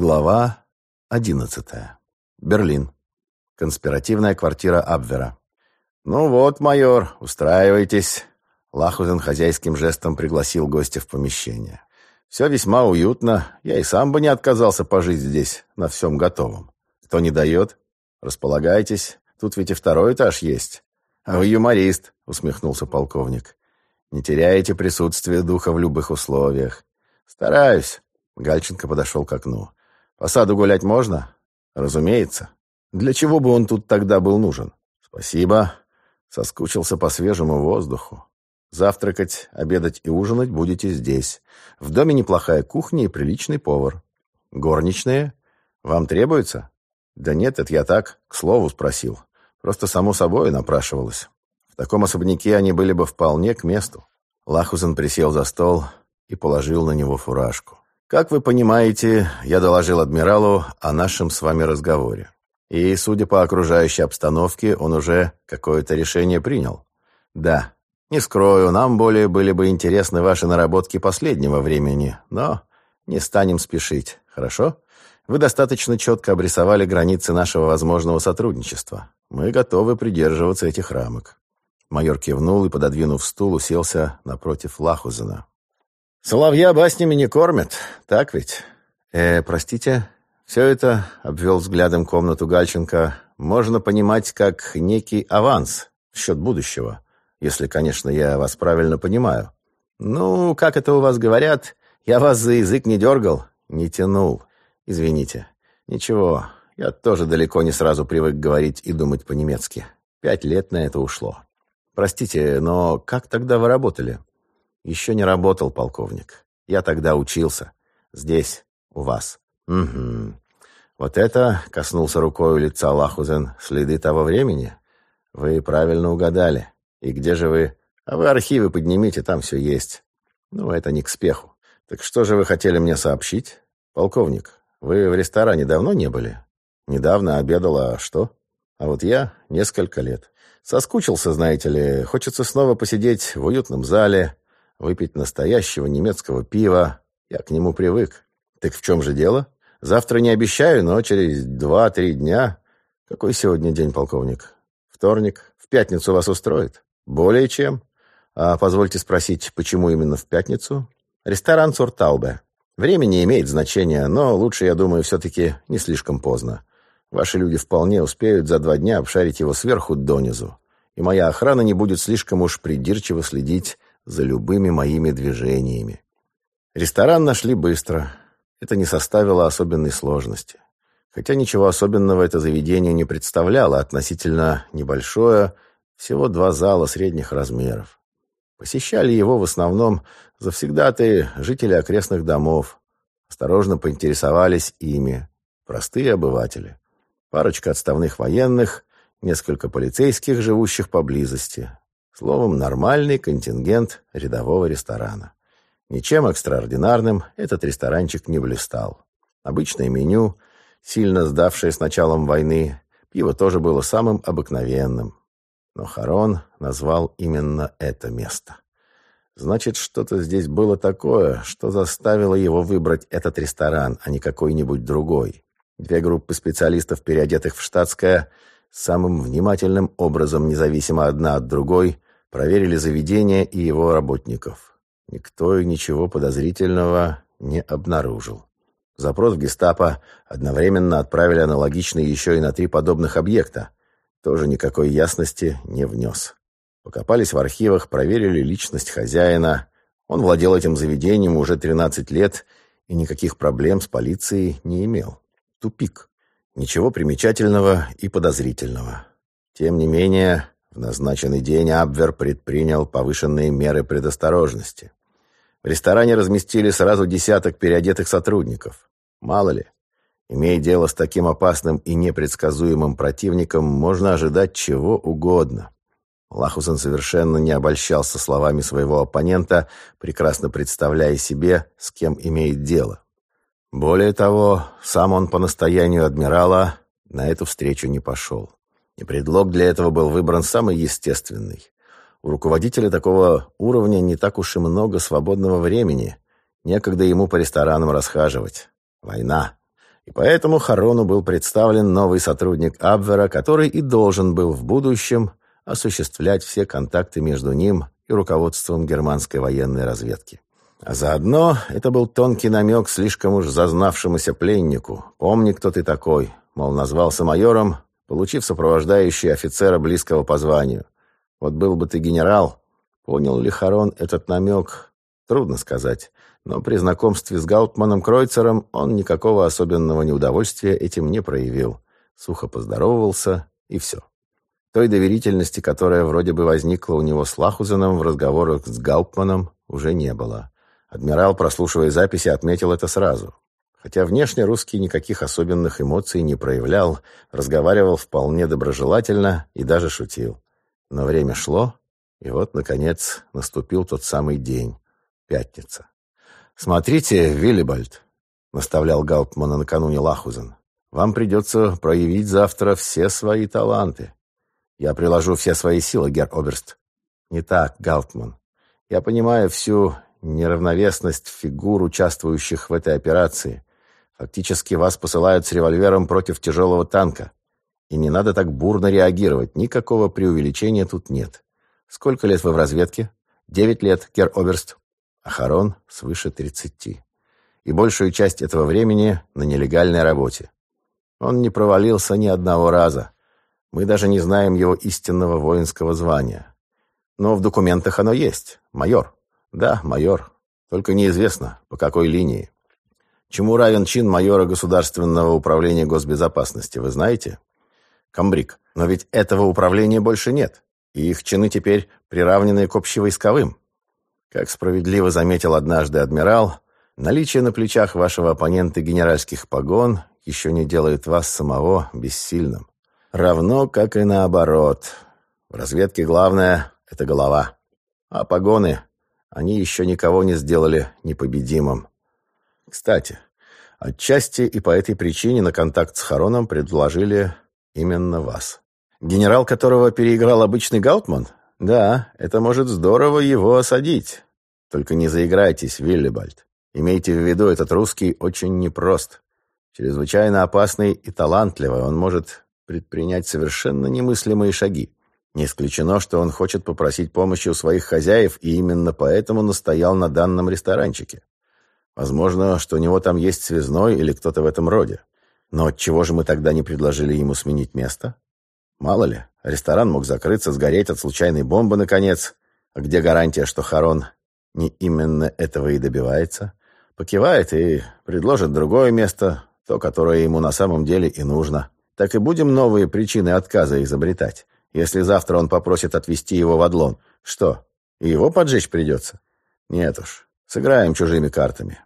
Глава одиннадцатая. Берлин. Конспиративная квартира Абвера. «Ну вот, майор, устраивайтесь». Лахузен хозяйским жестом пригласил гостя в помещение. «Все весьма уютно. Я и сам бы не отказался пожить здесь, на всем готовом. Кто не дает? Располагайтесь. Тут ведь и второй этаж есть. А вы юморист», — усмехнулся полковник. «Не теряете присутствие духа в любых условиях». «Стараюсь». Гальченко подошел к окну. По саду гулять можно? Разумеется. Для чего бы он тут тогда был нужен? Спасибо. Соскучился по свежему воздуху. Завтракать, обедать и ужинать будете здесь. В доме неплохая кухня и приличный повар. Горничные? Вам требуется? Да нет, это я так, к слову спросил. Просто само собой напрашивалось. В таком особняке они были бы вполне к месту. Лахузен присел за стол и положил на него фуражку. Как вы понимаете, я доложил адмиралу о нашем с вами разговоре. И, судя по окружающей обстановке, он уже какое-то решение принял. Да, не скрою, нам более были бы интересны ваши наработки последнего времени, но не станем спешить, хорошо? Вы достаточно четко обрисовали границы нашего возможного сотрудничества. Мы готовы придерживаться этих рамок. Майор кивнул и, пододвинув стул, уселся напротив Лахузена. Соловья баснями не кормят, так ведь? Э, простите, все это, обвел взглядом комнату Гальченко, можно понимать как некий аванс в счет будущего, если, конечно, я вас правильно понимаю. Ну, как это у вас говорят, я вас за язык не дергал, не тянул. Извините. Ничего, я тоже далеко не сразу привык говорить и думать по-немецки. Пять лет на это ушло. Простите, но как тогда вы работали? Еще не работал, полковник. Я тогда учился. Здесь, у вас. Угу. Вот это, коснулся рукой лица Лахузен, следы того времени? Вы правильно угадали. И где же вы? А вы архивы поднимите, там все есть. Ну, это не к спеху. Так что же вы хотели мне сообщить? Полковник, вы в ресторане давно не были? Недавно обедала, а что? А вот я несколько лет. Соскучился, знаете ли. Хочется снова посидеть в уютном зале, выпить настоящего немецкого пива. Я к нему привык. Так в чем же дело? Завтра не обещаю, но через два-три дня... Какой сегодня день, полковник? Вторник. В пятницу вас устроит? Более чем. А позвольте спросить, почему именно в пятницу? Ресторан Цуртаубе. Время не имеет значения, но лучше, я думаю, все-таки не слишком поздно. Ваши люди вполне успеют за два дня обшарить его сверху донизу. И моя охрана не будет слишком уж придирчиво следить за любыми моими движениями. Ресторан нашли быстро. Это не составило особенной сложности. Хотя ничего особенного это заведение не представляло, относительно небольшое, всего два зала средних размеров. Посещали его в основном завсегдатые жители окрестных домов. Осторожно поинтересовались ими простые обыватели. Парочка отставных военных, несколько полицейских, живущих поблизости. Словом, нормальный контингент рядового ресторана. Ничем экстраординарным этот ресторанчик не блистал. Обычное меню, сильно сдавшее с началом войны, пиво тоже было самым обыкновенным. Но Харон назвал именно это место. Значит, что-то здесь было такое, что заставило его выбрать этот ресторан, а не какой-нибудь другой. Две группы специалистов, переодетых в штатское, самым внимательным образом, независимо одна от другой, проверили заведение и его работников. Никто и ничего подозрительного не обнаружил. Запрос в гестапо одновременно отправили аналогичный еще и на три подобных объекта. Тоже никакой ясности не внес. Покопались в архивах, проверили личность хозяина. Он владел этим заведением уже 13 лет и никаких проблем с полицией не имел. Тупик. Ничего примечательного и подозрительного. Тем не менее, назначенный день Абвер предпринял повышенные меры предосторожности. В ресторане разместили сразу десяток переодетых сотрудников. Мало ли, имея дело с таким опасным и непредсказуемым противником, можно ожидать чего угодно. Лахусен совершенно не обольщался словами своего оппонента, прекрасно представляя себе, с кем имеет дело. Более того, сам он по настоянию адмирала на эту встречу не пошел. И предлог для этого был выбран самый естественный. У руководителя такого уровня не так уж и много свободного времени. Некогда ему по ресторанам расхаживать. Война. И поэтому Харону был представлен новый сотрудник Абвера, который и должен был в будущем осуществлять все контакты между ним и руководством германской военной разведки. А заодно это был тонкий намек слишком уж зазнавшемуся пленнику. «Помни, кто ты такой», мол, назвался майором, получив сопровождающий офицера близкого по званию. Вот был бы ты генерал, понял ли Харон этот намек, трудно сказать. Но при знакомстве с Гауптманом Кройцером он никакого особенного неудовольствия этим не проявил. Сухо поздоровался, и все. Той доверительности, которая вроде бы возникла у него с Лахузеном в разговорах с Гауптманом, уже не было. Адмирал, прослушивая записи, отметил это сразу. Хотя внешне русский никаких особенных эмоций не проявлял, разговаривал вполне доброжелательно и даже шутил. Но время шло, и вот, наконец, наступил тот самый день. Пятница. «Смотрите, Виллибальд», — наставлял Гауптмана накануне Лахузен, «вам придется проявить завтра все свои таланты. Я приложу все свои силы, герр Оберст». «Не так, Гауптман. Я понимаю всю неравновесность фигур, участвующих в этой операции. Фактически вас посылают с револьвером против тяжелого танка. И не надо так бурно реагировать, никакого преувеличения тут нет. Сколько лет вы в разведке? Девять лет, Кер Оберст. Ахарон свыше тридцати. И большую часть этого времени на нелегальной работе. Он не провалился ни одного раза. Мы даже не знаем его истинного воинского звания. Но в документах оно есть. Майор. Да, майор. Только неизвестно, по какой линии. Чему равен чин майора Государственного управления госбезопасности, вы знаете? Камбрик. Но ведь этого управления больше нет, и их чины теперь приравнены к общевойсковым. Как справедливо заметил однажды адмирал, наличие на плечах вашего оппонента генеральских погон еще не делает вас самого бессильным. Равно, как и наоборот. В разведке главное — это голова. А погоны, они еще никого не сделали непобедимым. Кстати, отчасти и по этой причине на контакт с Хароном предложили именно вас. Генерал, которого переиграл обычный Гаутман? Да, это может здорово его осадить. Только не заиграйтесь, Виллибальд. Имейте в виду, этот русский очень непрост. Чрезвычайно опасный и талантливый. Он может предпринять совершенно немыслимые шаги. Не исключено, что он хочет попросить помощи у своих хозяев, и именно поэтому настоял на данном ресторанчике. Возможно, что у него там есть связной или кто-то в этом роде. Но чего же мы тогда не предложили ему сменить место? Мало ли, ресторан мог закрыться, сгореть от случайной бомбы, наконец. А где гарантия, что Харон не именно этого и добивается? Покивает и предложит другое место, то, которое ему на самом деле и нужно. Так и будем новые причины отказа изобретать. Если завтра он попросит отвезти его в Адлон, что, и его поджечь придется? Нет уж, сыграем чужими картами.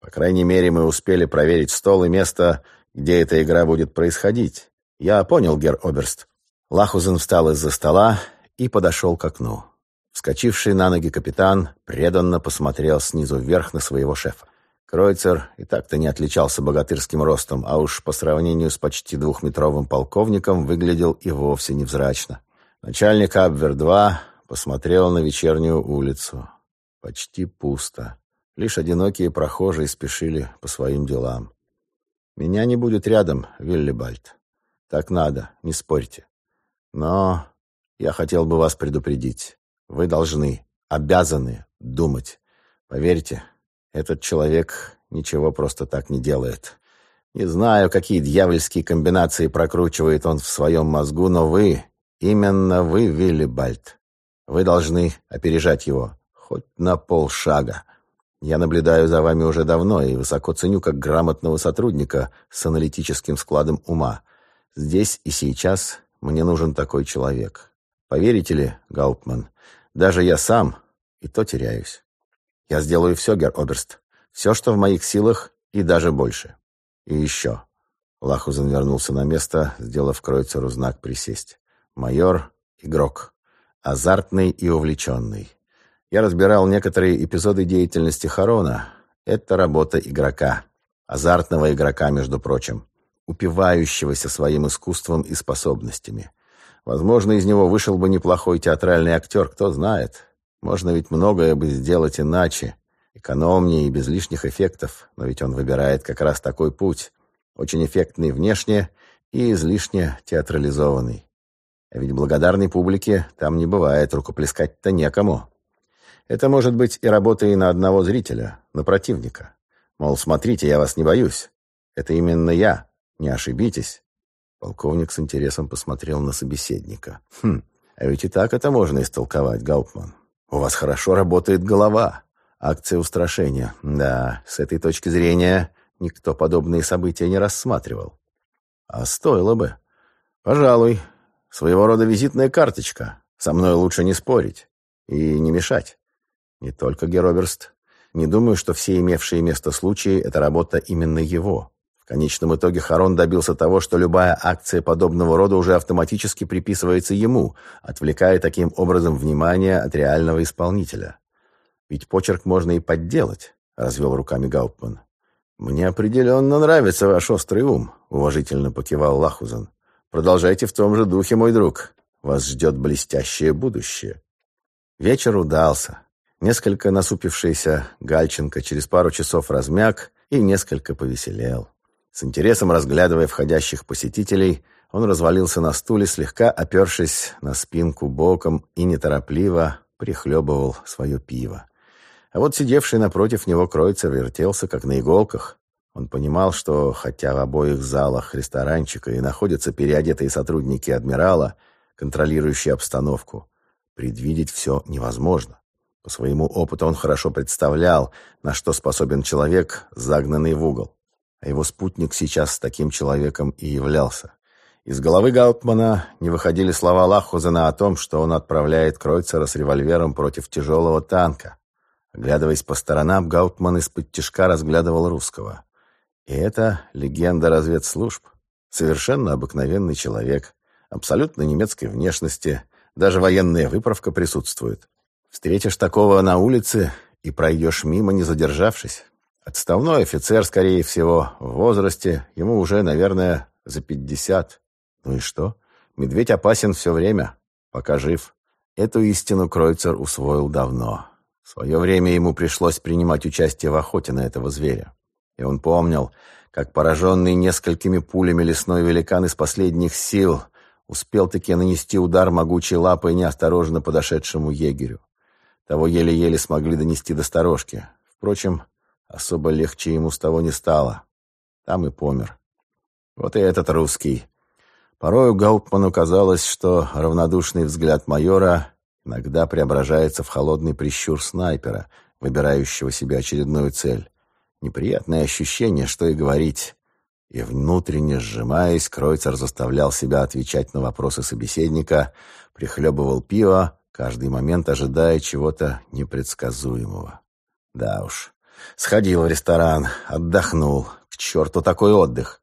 По крайней мере, мы успели проверить стол и место, где эта игра будет происходить. Я понял, гер Оберст. Лахузен встал из-за стола и подошел к окну. Вскочивший на ноги капитан преданно посмотрел снизу вверх на своего шефа. Кройцер и так-то не отличался богатырским ростом, а уж по сравнению с почти двухметровым полковником выглядел и вовсе невзрачно. Начальник Абвер-2 посмотрел на вечернюю улицу. Почти пусто. Лишь одинокие прохожие спешили по своим делам. «Меня не будет рядом, Виллибальд. Так надо, не спорьте. Но я хотел бы вас предупредить. Вы должны, обязаны думать. Поверьте, этот человек ничего просто так не делает. Не знаю, какие дьявольские комбинации прокручивает он в своем мозгу, но вы, именно вы, Виллибальд, вы должны опережать его, хоть на полшага. Я наблюдаю за вами уже давно и высоко ценю как грамотного сотрудника с аналитическим складом ума. Здесь и сейчас мне нужен такой человек. Поверите ли, Гауптман, даже я сам и то теряюсь. Я сделаю все, Гер Оберст. Все, что в моих силах, и даже больше. И еще. Лахузен вернулся на место, сделав Кройцеру знак «Присесть». Майор — игрок. Азартный и увлеченный. Я разбирал некоторые эпизоды деятельности Харона. Это работа игрока. Азартного игрока, между прочим. Упивающегося своим искусством и способностями. Возможно, из него вышел бы неплохой театральный актер, кто знает. Можно ведь многое бы сделать иначе. Экономнее и без лишних эффектов. Но ведь он выбирает как раз такой путь. очень эффектный внешне и излишне театрализованный. А ведь благодарной публике там не бывает, рукоплескать-то некому. Это может быть и работа и на одного зрителя, на противника. Мол, смотрите, я вас не боюсь. Это именно я, не ошибитесь. Полковник с интересом посмотрел на собеседника. Хм, а ведь и так это можно истолковать, Гауптман. У вас хорошо работает голова. Акция устрашения. Да, с этой точки зрения никто подобные события не рассматривал. А стоило бы. Пожалуй, своего рода визитная карточка. Со мной лучше не спорить и не мешать. Не только Героберст. Не думаю, что все имевшие место случаи – это работа именно его. В конечном итоге Харон добился того, что любая акция подобного рода уже автоматически приписывается ему, отвлекая таким образом внимание от реального исполнителя. Ведь почерк можно и подделать, развел руками Гауптман. Мне определенно нравится ваш острый ум, уважительно покивал Лахузен. Продолжайте в том же духе, мой друг. Вас ждет блестящее будущее. Вечер удался. Несколько насупившийся Гальченко через пару часов размяк и несколько повеселел. С интересом разглядывая входящих посетителей, он развалился на стуле, слегка опершись на спинку боком и неторопливо прихлебывал свое пиво. А вот сидевший напротив него Кройцер вертелся, как на иголках. Он понимал, что, хотя в обоих залах ресторанчика и находятся переодетые сотрудники адмирала, контролирующие обстановку, предвидеть все невозможно. По своему опыту он хорошо представлял, на что способен человек, загнанный в угол. А его спутник сейчас таким человеком и являлся. Из головы Гаутмана не выходили слова Лахузена о том, что он отправляет Кройцера с револьвером против тяжелого танка. Оглядываясь по сторонам, Гаутман из-под тишка разглядывал русского. И это легенда разведслужб. Совершенно обыкновенный человек, абсолютно немецкой внешности, даже военная выправка присутствует. Встретишь такого на улице и пройдешь мимо, не задержавшись. Отставной офицер, скорее всего, в возрасте, ему уже, наверное, за пятьдесят. Ну и что? Медведь опасен все время, пока жив. Эту истину Кройцер усвоил давно. В свое время ему пришлось принимать участие в охоте на этого зверя. И он помнил, как пораженный несколькими пулями лесной великан из последних сил успел-таки нанести удар могучей лапой неосторожно подошедшему егерю. Того еле-еле смогли донести до сторожки. Впрочем, особо легче ему с того не стало. Там и помер. Вот и этот русский. Порою Гауптману казалось, что равнодушный взгляд майора иногда преображается в холодный прищур снайпера, выбирающего себе очередную цель. Неприятное ощущение, что и говорить. И внутренне сжимаясь, Кройцер заставлял себя отвечать на вопросы собеседника, прихлебывал пиво, каждый момент ожидая чего-то непредсказуемого. Да уж, сходил в ресторан, отдохнул. К черту такой отдых.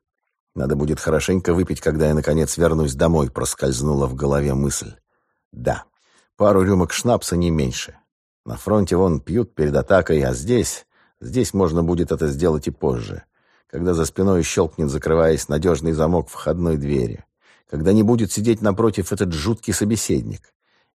Надо будет хорошенько выпить, когда я, наконец, вернусь домой, проскользнула в голове мысль. Да, пару рюмок шнапса не меньше. На фронте вон пьют перед атакой, а здесь... Здесь можно будет это сделать и позже, когда за спиной щелкнет, закрываясь надежный замок входной двери, когда не будет сидеть напротив этот жуткий собеседник,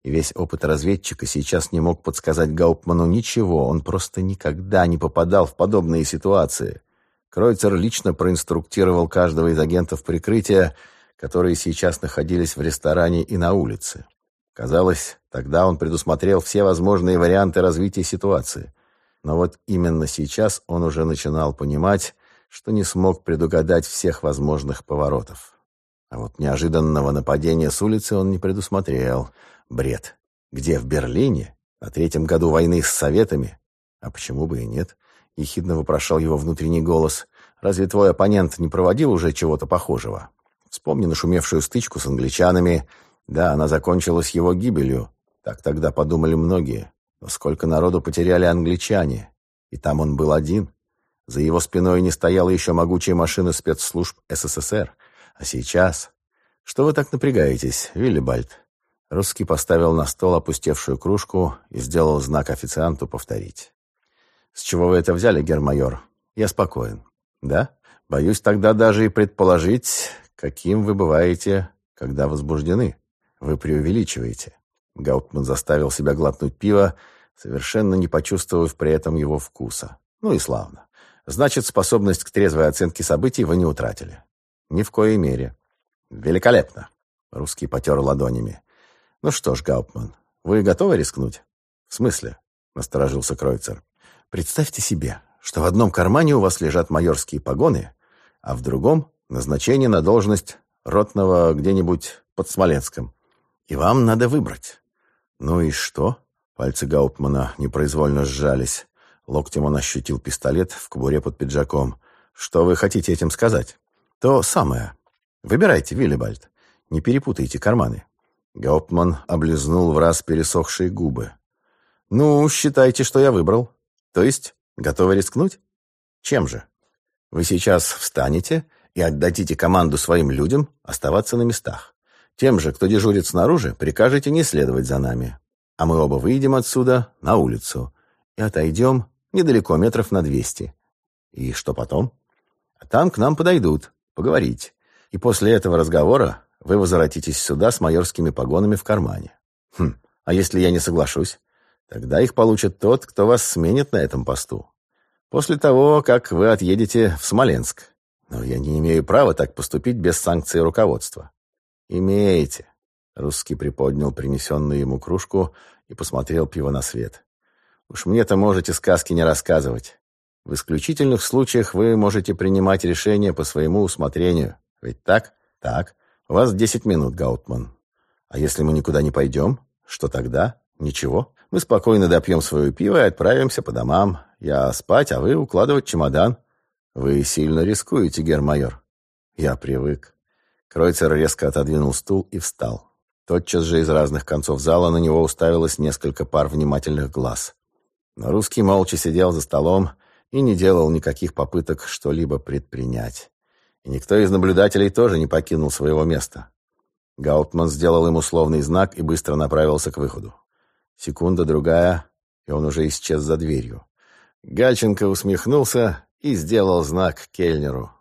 весь опыт разведчика сейчас не мог подсказать Гауптману ничего, он просто никогда не попадал в подобные ситуации. Кройцер лично проинструктировал каждого из агентов прикрытия, которые сейчас находились в ресторане и на улице. Казалось, тогда он предусмотрел все возможные варианты развития ситуации. Но вот именно сейчас он уже начинал понимать, что не смог предугадать всех возможных поворотов. А вот неожиданного нападения с улицы он не предусмотрел — Бред. Где, в Берлине? На третьем году войны с Советами? А почему бы и нет? Ехидно вопрошал его внутренний голос. Разве твой оппонент не проводил уже чего-то похожего? Вспомни нашумевшую стычку с англичанами. Да, она закончилась его гибелью. Так тогда подумали многие. Но сколько народу потеряли англичане? И там он был один. За его спиной не стояла еще могучая машина спецслужб СССР. А сейчас... Что вы так напрягаетесь, Виллибальд? Русский поставил на стол опустевшую кружку и сделал знак официанту повторить. «С чего вы это взяли, гермайор? Я спокоен. Да? Боюсь тогда даже и предположить, каким вы бываете, когда возбуждены. Вы преувеличиваете». Гауптман заставил себя глотнуть пиво, совершенно не почувствовав при этом его вкуса. Ну и славно. Значит, способность к трезвой оценке событий вы не утратили. Ни в коей мере. Великолепно. Русский потер ладонями. Ну что ж, Гауптман, вы готовы рискнуть? В смысле? Насторожился Кройцер. Представьте себе, что в одном кармане у вас лежат майорские погоны, а в другом — назначение на должность ротного где-нибудь под Смоленском. И вам надо выбрать. Ну и что? Пальцы Гауптмана непроизвольно сжались. Локтем он ощутил пистолет в кобуре под пиджаком. Что вы хотите этим сказать? То самое. Выбирайте, Виллибальд. Не перепутайте карманы. Гауптман облизнул в раз пересохшие губы. «Ну, считайте, что я выбрал. То есть, готовы рискнуть? Чем же? Вы сейчас встанете и отдадите команду своим людям оставаться на местах. Тем же, кто дежурит снаружи, прикажете не следовать за нами. А мы оба выйдем отсюда на улицу и отойдем недалеко, метров на двести. И что потом? А там к нам подойдут, поговорить. И после этого разговора вы возвратитесь сюда с майорскими погонами в кармане. Хм, а если я не соглашусь? Тогда их получит тот, кто вас сменит на этом посту. После того, как вы отъедете в Смоленск. Но я не имею права так поступить без санкции руководства. Имеете. Русский приподнял принесенную ему кружку и посмотрел пиво на свет. Уж мне-то можете сказки не рассказывать. В исключительных случаях вы можете принимать решения по своему усмотрению. Ведь так? Так. Вас десять минут, Гаутман. А если мы никуда не пойдем, что тогда? Ничего. Мы спокойно допьем свое пиво и отправимся по домам. Я спать, а вы укладывать чемодан. Вы сильно рискуете, гермайор. Я привык. Кройцер резко отодвинул стул и встал. Тотчас же из разных концов зала на него уставилось несколько пар внимательных глаз. Но русский молча сидел за столом и не делал никаких попыток что-либо предпринять. И никто из наблюдателей тоже не покинул своего места. Гаутман сделал ему условный знак и быстро направился к выходу. Секунда-другая, и он уже исчез за дверью. Гальченко усмехнулся и сделал знак кельнеру.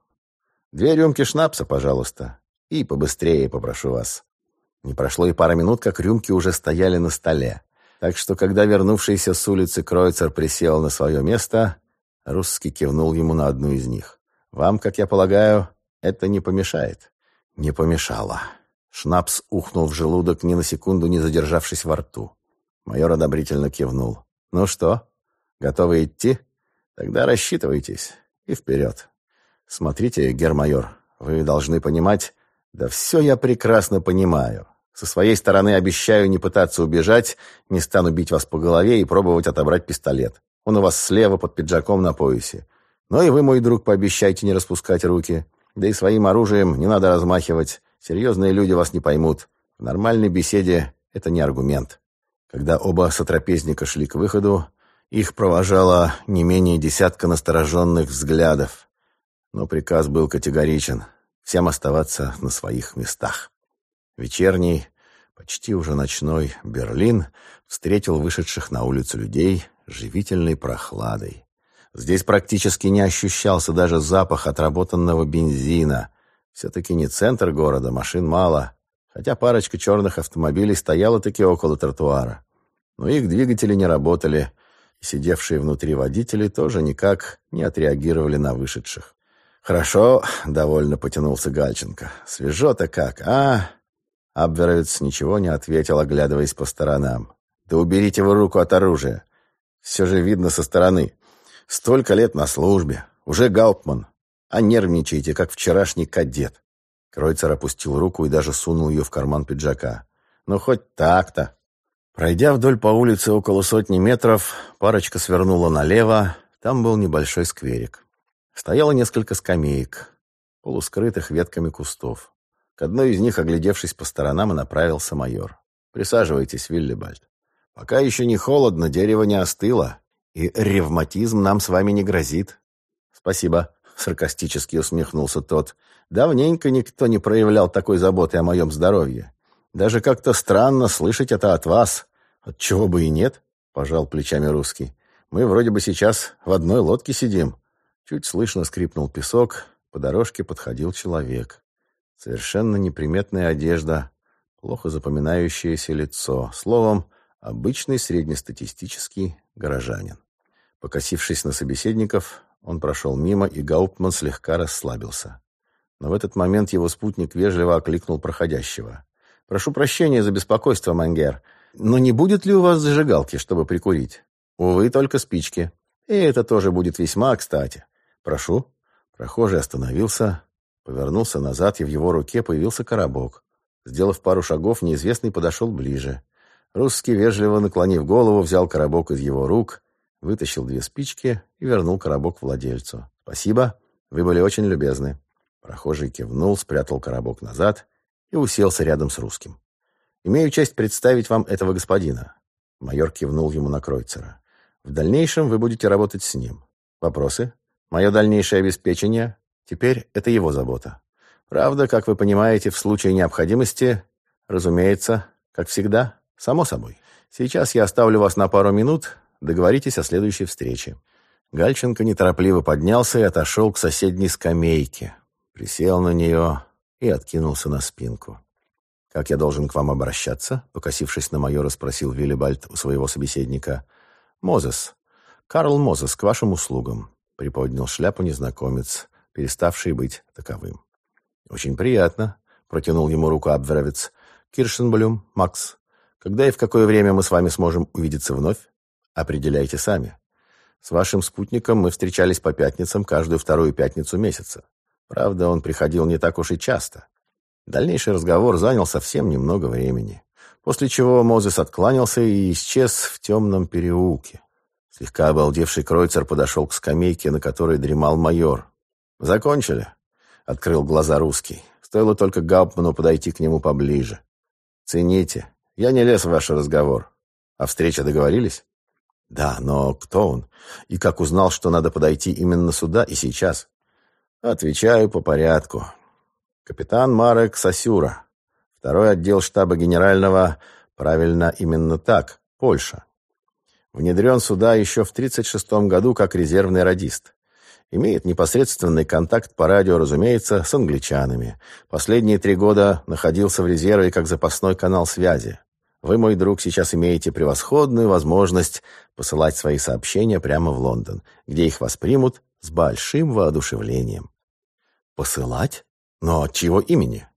«Две рюмки шнапса, пожалуйста, и побыстрее попрошу вас». Не прошло и пара минут, как рюмки уже стояли на столе. Так что, когда вернувшийся с улицы Кройцер присел на свое место, русский кивнул ему на одну из них. Вам, как я полагаю, это не помешает?» «Не помешало». Шнапс ухнул в желудок, ни на секунду не задержавшись во рту. Майор одобрительно кивнул. «Ну что, готовы идти? Тогда рассчитывайтесь. И вперед. Смотрите, гермайор, вы должны понимать... Да все я прекрасно понимаю. Со своей стороны обещаю не пытаться убежать, не стану бить вас по голове и пробовать отобрать пистолет. Он у вас слева под пиджаком на поясе. Но и вы, мой друг, пообещайте не распускать руки. Да и своим оружием не надо размахивать. Серьезные люди вас не поймут. В нормальной беседе это не аргумент. Когда оба сотрапезника шли к выходу, их провожало не менее десятка настороженных взглядов. Но приказ был категоричен — всем оставаться на своих местах. Вечерний, почти уже ночной Берлин встретил вышедших на улицу людей живительной прохладой. Здесь практически не ощущался даже запах отработанного бензина. Все-таки не центр города, машин мало. Хотя парочка черных автомобилей стояла-таки около тротуара. Но их двигатели не работали, сидевшие внутри водители тоже никак не отреагировали на вышедших. «Хорошо», — довольно потянулся Гальченко. «Свежо-то как, а?» Абверовец ничего не ответил, оглядываясь по сторонам. «Да уберите вы руку от оружия. Все же видно со стороны. Столько лет на службе. Уже Гауптман. А нервничаете, как вчерашний кадет. Кройцер опустил руку и даже сунул ее в карман пиджака. Ну, хоть так-то. Пройдя вдоль по улице около сотни метров, парочка свернула налево. Там был небольшой скверик. Стояло несколько скамеек, полускрытых ветками кустов. К одной из них, оглядевшись по сторонам, и направился майор. «Присаживайтесь, Виллибальд. Пока еще не холодно, дерево не остыло. И ревматизм нам с вами не грозит. Спасибо, саркастически усмехнулся тот. Давненько никто не проявлял такой заботы о моем здоровье. Даже как-то странно слышать это от вас. От чего бы и нет, пожал плечами русский. Мы вроде бы сейчас в одной лодке сидим. Чуть слышно скрипнул песок, по дорожке подходил человек. Совершенно неприметная одежда, плохо запоминающееся лицо. Словом, обычный среднестатистический горожанин. Покосившись на собеседников, Он прошел мимо, и Гауптман слегка расслабился. Но в этот момент его спутник вежливо окликнул проходящего. «Прошу прощения за беспокойство, Мангер, но не будет ли у вас зажигалки, чтобы прикурить? Увы, только спички. И это тоже будет весьма кстати. Прошу». Прохожий остановился, повернулся назад, и в его руке появился коробок. Сделав пару шагов, неизвестный подошел ближе. Русский, вежливо наклонив голову, взял коробок из его рук, вытащил две спички и вернул коробок владельцу. «Спасибо, вы были очень любезны». Прохожий кивнул, спрятал коробок назад и уселся рядом с русским. «Имею честь представить вам этого господина». Майор кивнул ему на Кройцера. «В дальнейшем вы будете работать с ним. Вопросы? Мое дальнейшее обеспечение? Теперь это его забота. Правда, как вы понимаете, в случае необходимости, разумеется, как всегда, само собой. Сейчас я оставлю вас на пару минут, договоритесь о следующей встрече». Гальченко неторопливо поднялся и отошел к соседней скамейке, присел на нее и откинулся на спинку. «Как я должен к вам обращаться?» Покосившись на майора, спросил Виллибальд у своего собеседника. «Мозес. Карл Мозес, к вашим услугам», — приподнял шляпу незнакомец, переставший быть таковым. «Очень приятно», — протянул ему руку Абверовец. «Киршенблюм, Макс, когда и в какое время мы с вами сможем увидеться вновь? Определяйте сами. С вашим спутником мы встречались по пятницам каждую вторую пятницу месяца. Правда, он приходил не так уж и часто. Дальнейший разговор занял совсем немного времени, после чего Мозес откланялся и исчез в темном переулке. Слегка обалдевший Кройцер подошел к скамейке, на которой дремал майор. «Закончили?» — открыл глаза русский. Стоило только Гауптману подойти к нему поближе. «Цените. Я не лез в ваш разговор. А встреча договорились?» «Да, но кто он? И как узнал, что надо подойти именно сюда и сейчас?» «Отвечаю по порядку. Капитан Марек Сосюра. Второй отдел штаба генерального, правильно, именно так, Польша. Внедрен сюда еще в 1936 году как резервный радист. Имеет непосредственный контакт по радио, разумеется, с англичанами. Последние три года находился в резерве как запасной канал связи. Вы, мой друг, сейчас имеете превосходную возможность посылать свои сообщения прямо в Лондон, где их воспримут с большим воодушевлением. Посылать? Но от чьего имени?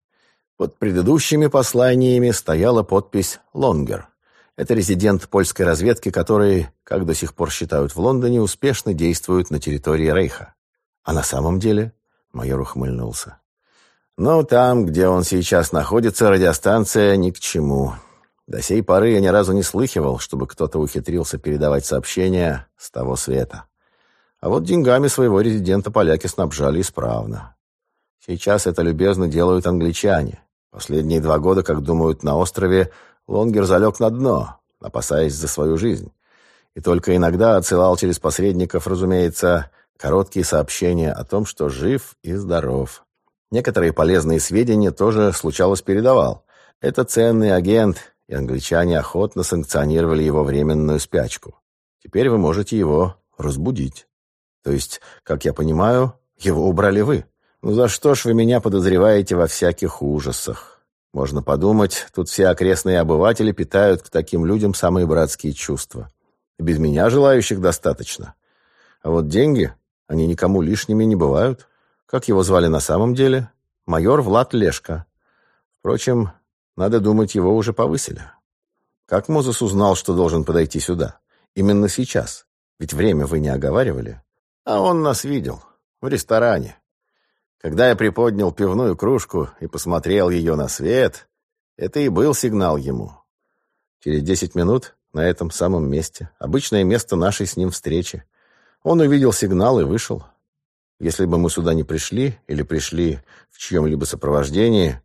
Под предыдущими посланиями стояла подпись «Лонгер». Это резидент польской разведки, который, как до сих пор считают в Лондоне, успешно действует на территории Рейха. А на самом деле майор ухмыльнулся. Но там, где он сейчас находится, радиостанция ни к чему. До сей поры я ни разу не слыхивал, чтобы кто-то ухитрился передавать сообщения с того света. А вот деньгами своего резидента поляки снабжали исправно. Сейчас это любезно делают англичане. Последние два года, как думают на острове, Лонгер залег на дно, опасаясь за свою жизнь. И только иногда отсылал через посредников, разумеется, короткие сообщения о том, что жив и здоров. Некоторые полезные сведения тоже случалось передавал. Это ценный агент, и англичане охотно санкционировали его временную спячку. Теперь вы можете его разбудить. То есть, как я понимаю, его убрали вы. Ну за что ж вы меня подозреваете во всяких ужасах? Можно подумать, тут все окрестные обыватели питают к таким людям самые братские чувства. И без меня желающих достаточно. А вот деньги, они никому лишними не бывают. Как его звали на самом деле? Майор Влад Лешка. Впрочем, надо думать, его уже повысили. Как Мозес узнал, что должен подойти сюда? Именно сейчас. Ведь время вы не оговаривали. А он нас видел. В ресторане. Когда я приподнял пивную кружку и посмотрел ее на свет, это и был сигнал ему. Через десять минут на этом самом месте, обычное место нашей с ним встречи, он увидел сигнал и вышел. Если бы мы сюда не пришли или пришли в чьем-либо сопровождении,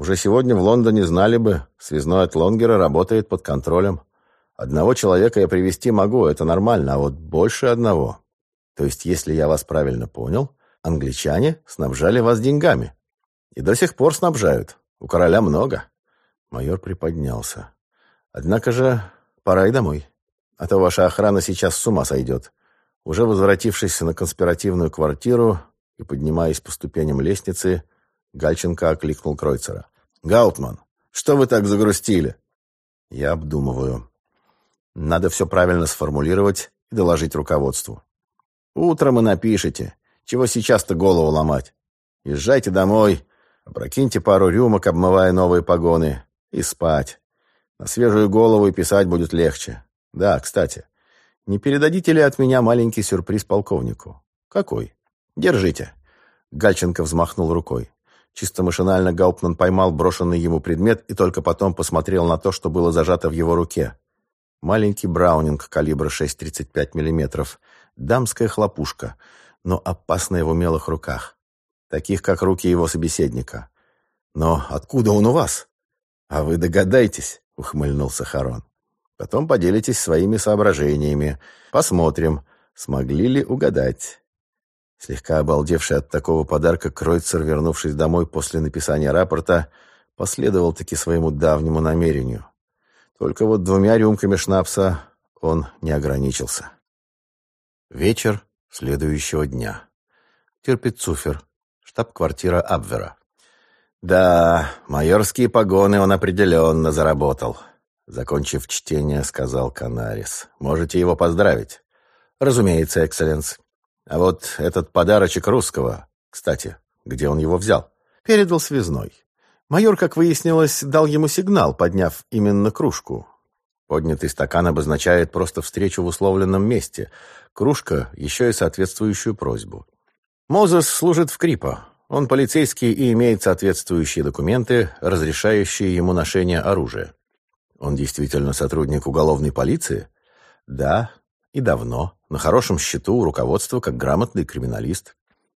уже сегодня в Лондоне знали бы, связной от Лонгера работает под контролем. Одного человека я привести могу, это нормально, а вот больше одного. То есть, если я вас правильно понял, Англичане снабжали вас деньгами. И до сих пор снабжают. У короля много. Майор приподнялся. Однако же, пора и домой. А то ваша охрана сейчас с ума сойдет. Уже возвратившись на конспиративную квартиру и поднимаясь по ступеням лестницы, Гальченко окликнул Кройцера. «Гаутман, что вы так загрустили?» «Я обдумываю. Надо все правильно сформулировать и доложить руководству. Утром и напишите. Чего сейчас-то голову ломать? Езжайте домой, опрокиньте пару рюмок, обмывая новые погоны, и спать. На свежую голову и писать будет легче. Да, кстати, не передадите ли от меня маленький сюрприз полковнику? Какой? Держите. Гальченко взмахнул рукой. Чисто машинально Гауптман поймал брошенный ему предмет и только потом посмотрел на то, что было зажато в его руке. Маленький браунинг калибра 6,35 мм. Дамская хлопушка, но опасная в умелых руках. Таких, как руки его собеседника. «Но откуда он у вас?» «А вы догадаетесь», — ухмыльнулся Харон. «Потом поделитесь своими соображениями. Посмотрим, смогли ли угадать». Слегка обалдевший от такого подарка, Кройцер, вернувшись домой после написания рапорта, последовал таки своему давнему намерению. Только вот двумя рюмками шнапса он не ограничился. Вечер следующего дня. Терпицуфер, штаб-квартира Абвера. «Да, майорские погоны он определенно заработал», — закончив чтение, сказал Канарис. «Можете его поздравить». «Разумеется, экселленс. А вот этот подарочек русского, кстати, где он его взял? Передал связной. Майор, как выяснилось, дал ему сигнал, подняв именно кружку. Поднятый стакан обозначает просто встречу в условленном месте. Кружка — еще и соответствующую просьбу. Мозес служит в Крипо. Он полицейский и имеет соответствующие документы, разрешающие ему ношение оружия. Он действительно сотрудник уголовной полиции? Да, и давно. На хорошем счету у руководства как грамотный криминалист.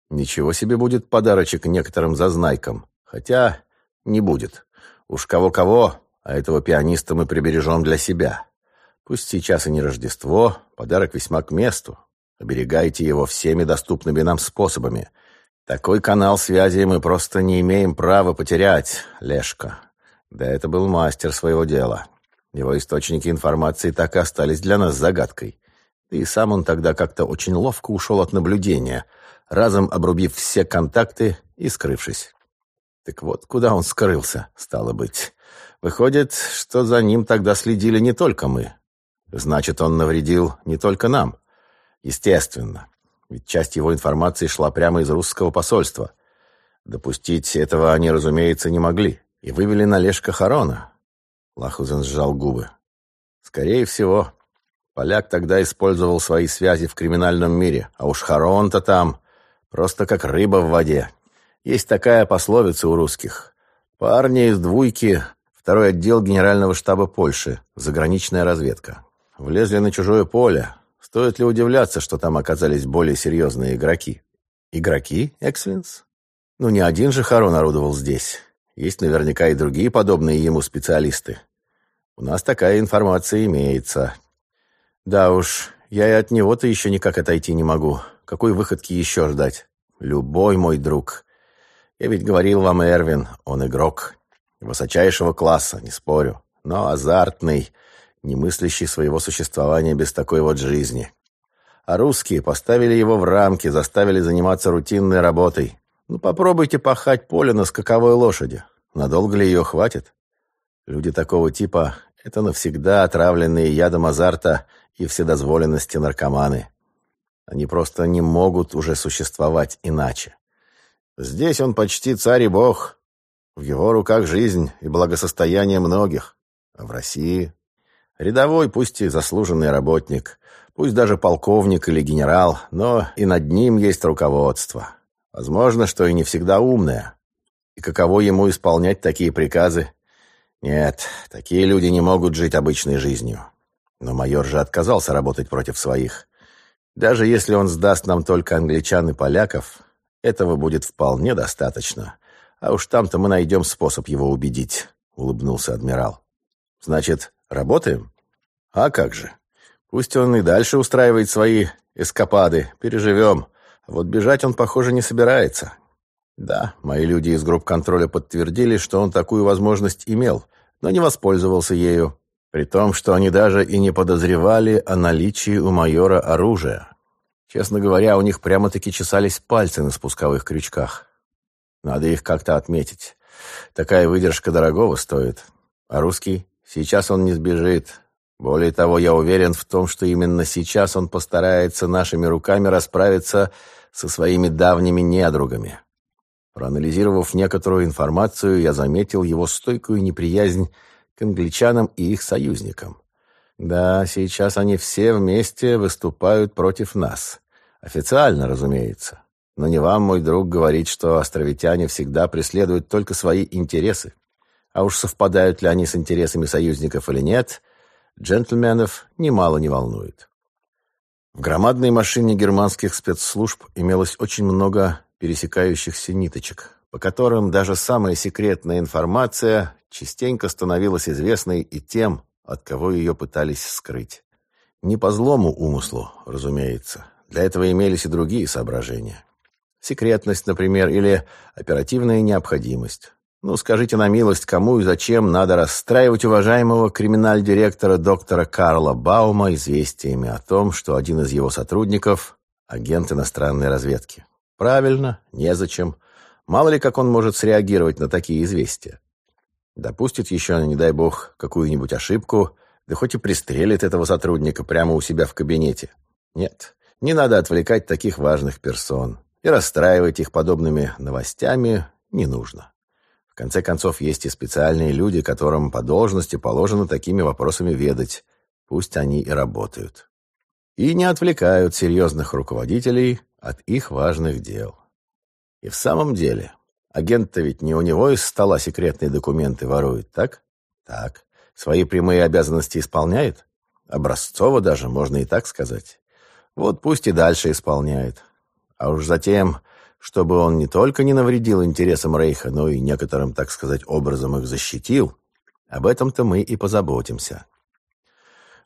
Ничего себе будет подарочек некоторым зазнайкам. Хотя не будет. Уж кого-кого, а этого пианиста мы прибережем для себя. Пусть сейчас и не Рождество, подарок весьма к месту. Оберегайте его всеми доступными нам способами. Такой канал связи мы просто не имеем права потерять, Лешка. Да это был мастер своего дела. Его источники информации так и остались для нас загадкой. И сам он тогда как-то очень ловко ушел от наблюдения, разом обрубив все контакты и скрывшись. Так вот, куда он скрылся, стало быть. Выходит, что за ним тогда следили не только мы. Значит, он навредил не только нам. Естественно, ведь часть его информации шла прямо из русского посольства. Допустить этого они, разумеется, не могли. И вывели на Лешка Харона. Лахузен сжал губы. Скорее всего, Поляк тогда использовал свои связи в криминальном мире, а уж Харон-то там просто как рыба в воде. Есть такая пословица у русских. Парни из двуйки, второй отдел Генерального штаба Польши, заграничная разведка. Влезли на чужое поле. Стоит ли удивляться, что там оказались более серьезные игроки? Игроки, Экселленс? Ну, не один же Харон орудовал здесь. Есть наверняка и другие подобные ему специалисты. У нас такая информация имеется. Да уж, я и от него-то еще никак отойти не могу. Какой выходки еще ждать? Любой мой друг. Я ведь говорил вам, Эрвин, он игрок. Высочайшего класса, не спорю. Но азартный, не мыслящий своего существования без такой вот жизни. А русские поставили его в рамки, заставили заниматься рутинной работой. Ну, попробуйте пахать поле на скаковой лошади. Надолго ли ее хватит? Люди такого типа — это навсегда отравленные ядом азарта и вседозволенности наркоманы. Они просто не могут уже существовать иначе. Здесь он почти царь и бог. В его руках жизнь и благосостояние многих. А в России рядовой, пусть и заслуженный работник, пусть даже полковник или генерал, но и над ним есть руководство. Возможно, что и не всегда умное. И каково ему исполнять такие приказы? Нет, такие люди не могут жить обычной жизнью. Но майор же отказался работать против своих. Даже если он сдаст нам только англичан и поляков, этого будет вполне достаточно. А уж там-то мы найдем способ его убедить», — улыбнулся адмирал. «Значит, работаем? А как же? Пусть он и дальше устраивает свои эскапады, переживем. Вот бежать он, похоже, не собирается. Да, мои люди из групп контроля подтвердили, что он такую возможность имел, но не воспользовался ею. При том, что они даже и не подозревали о наличии у майора оружия. Честно говоря, у них прямо-таки чесались пальцы на спусковых крючках. Надо их как-то отметить. Такая выдержка дорогого стоит. А русский? Сейчас он не сбежит. Более того, я уверен в том, что именно сейчас он постарается нашими руками расправиться со своими давними недругами. Проанализировав некоторую информацию, я заметил его стойкую неприязнь англичанам и их союзникам. Да, сейчас они все вместе выступают против нас. Официально, разумеется. Но не вам, мой друг, говорить, что островитяне всегда преследуют только свои интересы. А уж совпадают ли они с интересами союзников или нет, джентльменов немало не волнует. В громадной машине германских спецслужб имелось очень много пересекающихся ниточек, по которым даже самая секретная информация частенько становилась известной и тем, от кого ее пытались скрыть. Не по злому умыслу, разумеется. Для этого имелись и другие соображения. Секретность, например, или оперативная необходимость. Ну, скажите на милость, кому и зачем надо расстраивать уважаемого криминаль-директора доктора Карла Баума известиями о том, что один из его сотрудников – агент иностранной разведки. Правильно, незачем. Мало ли, как он может среагировать на такие известия. Допустит еще, не дай бог, какую-нибудь ошибку, да хоть и пристрелит этого сотрудника прямо у себя в кабинете. Нет, не надо отвлекать таких важных персон. И расстраивать их подобными новостями не нужно. В конце концов, есть и специальные люди, которым по должности положено такими вопросами ведать. Пусть они и работают. И не отвлекают серьезных руководителей от их важных дел. И в самом деле, Агент-то ведь не у него из стола секретные документы ворует, так? Так. Свои прямые обязанности исполняет? Образцово даже, можно и так сказать. Вот пусть и дальше исполняет. А уж затем, чтобы он не только не навредил интересам Рейха, но и некоторым, так сказать, образом их защитил, об этом-то мы и позаботимся.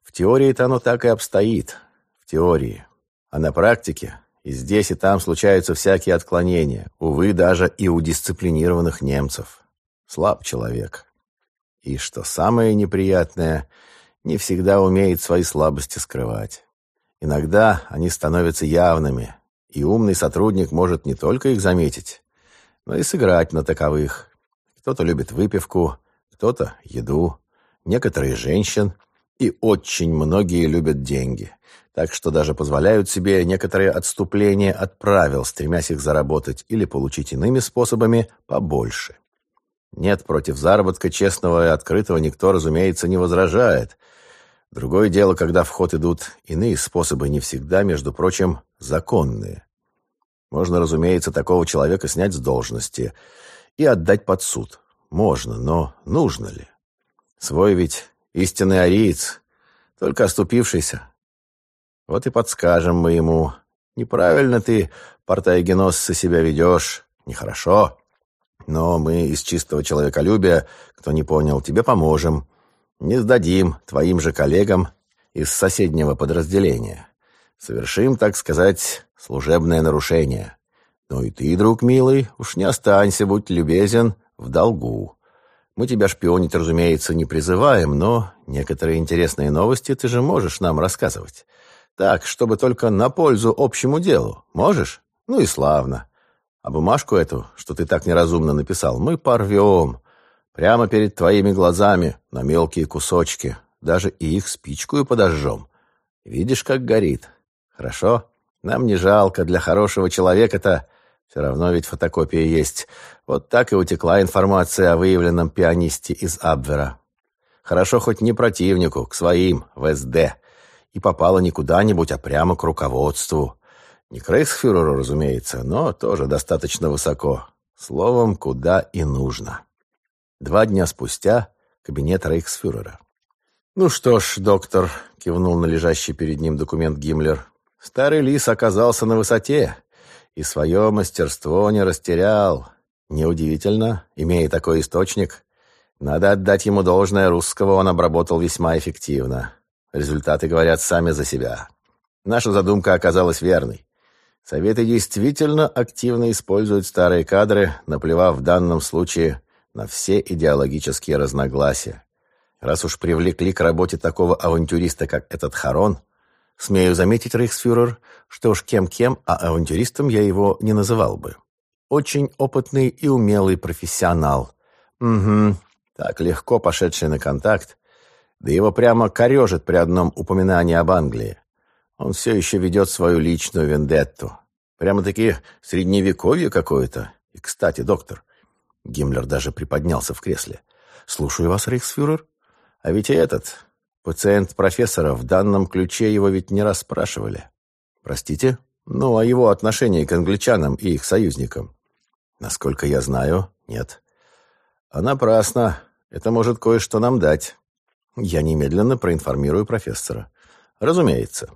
В теории-то оно так и обстоит. В теории. А на практике и здесь, и там случаются всякие отклонения. Увы, даже и у дисциплинированных немцев. Слаб человек. И, что самое неприятное, не всегда умеет свои слабости скрывать. Иногда они становятся явными, и умный сотрудник может не только их заметить, но и сыграть на таковых. Кто-то любит выпивку, кто-то еду, некоторые женщин, и очень многие любят деньги так что даже позволяют себе некоторые отступления от правил, стремясь их заработать или получить иными способами побольше. Нет, против заработка честного и открытого никто, разумеется, не возражает. Другое дело, когда в ход идут иные способы, не всегда, между прочим, законные. Можно, разумеется, такого человека снять с должности и отдать под суд. Можно, но нужно ли? Свой ведь истинный ариец, только оступившийся, вот и подскажем мы ему. Неправильно ты, портаегеносцы, себя ведешь. Нехорошо. Но мы из чистого человеколюбия, кто не понял, тебе поможем. Не сдадим твоим же коллегам из соседнего подразделения. Совершим, так сказать, служебное нарушение. Ну и ты, друг милый, уж не останься, будь любезен, в долгу. Мы тебя шпионить, разумеется, не призываем, но некоторые интересные новости ты же можешь нам рассказывать. Так, чтобы только на пользу общему делу. Можешь? Ну и славно. А бумажку эту, что ты так неразумно написал, мы порвем. Прямо перед твоими глазами, на мелкие кусочки. Даже и их спичку и подожжем. Видишь, как горит? Хорошо? Нам не жалко. Для хорошего человека-то все равно ведь фотокопия есть. Вот так и утекла информация о выявленном пианисте из Абвера. Хорошо хоть не противнику, к своим, в СД и попала не куда-нибудь, а прямо к руководству. Не к рейхсфюреру, разумеется, но тоже достаточно высоко. Словом, куда и нужно. Два дня спустя кабинет рейхсфюрера. «Ну что ж, доктор», — кивнул на лежащий перед ним документ Гиммлер, «старый лис оказался на высоте и свое мастерство не растерял. Неудивительно, имея такой источник. Надо отдать ему должное русского, он обработал весьма эффективно. Результаты говорят сами за себя. Наша задумка оказалась верной. Советы действительно активно используют старые кадры, наплевав в данном случае на все идеологические разногласия. Раз уж привлекли к работе такого авантюриста, как этот Харон, смею заметить, рейхсфюрер, что уж кем-кем, а авантюристом я его не называл бы. Очень опытный и умелый профессионал. Угу, так легко пошедший на контакт, Да его прямо корежит при одном упоминании об Англии. Он все еще ведет свою личную вендетту. Прямо-таки средневековье какое-то. И, кстати, доктор, Гиммлер даже приподнялся в кресле. «Слушаю вас, рейхсфюрер. А ведь и этот, пациент профессора, в данном ключе его ведь не раз спрашивали. Простите? Ну, о его отношении к англичанам и их союзникам. Насколько я знаю, нет. А напрасно. Это может кое-что нам дать. Я немедленно проинформирую профессора. Разумеется.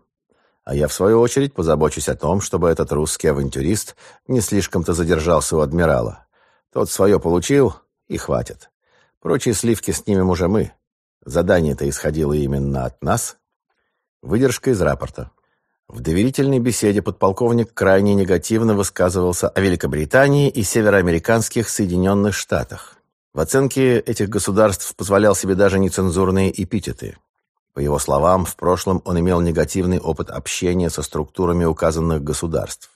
А я, в свою очередь, позабочусь о том, чтобы этот русский авантюрист не слишком-то задержался у адмирала. Тот свое получил, и хватит. Прочие сливки снимем уже мы. Задание-то исходило именно от нас. Выдержка из рапорта. В доверительной беседе подполковник крайне негативно высказывался о Великобритании и североамериканских Соединенных Штатах. В оценке этих государств позволял себе даже нецензурные эпитеты. По его словам, в прошлом он имел негативный опыт общения со структурами указанных государств.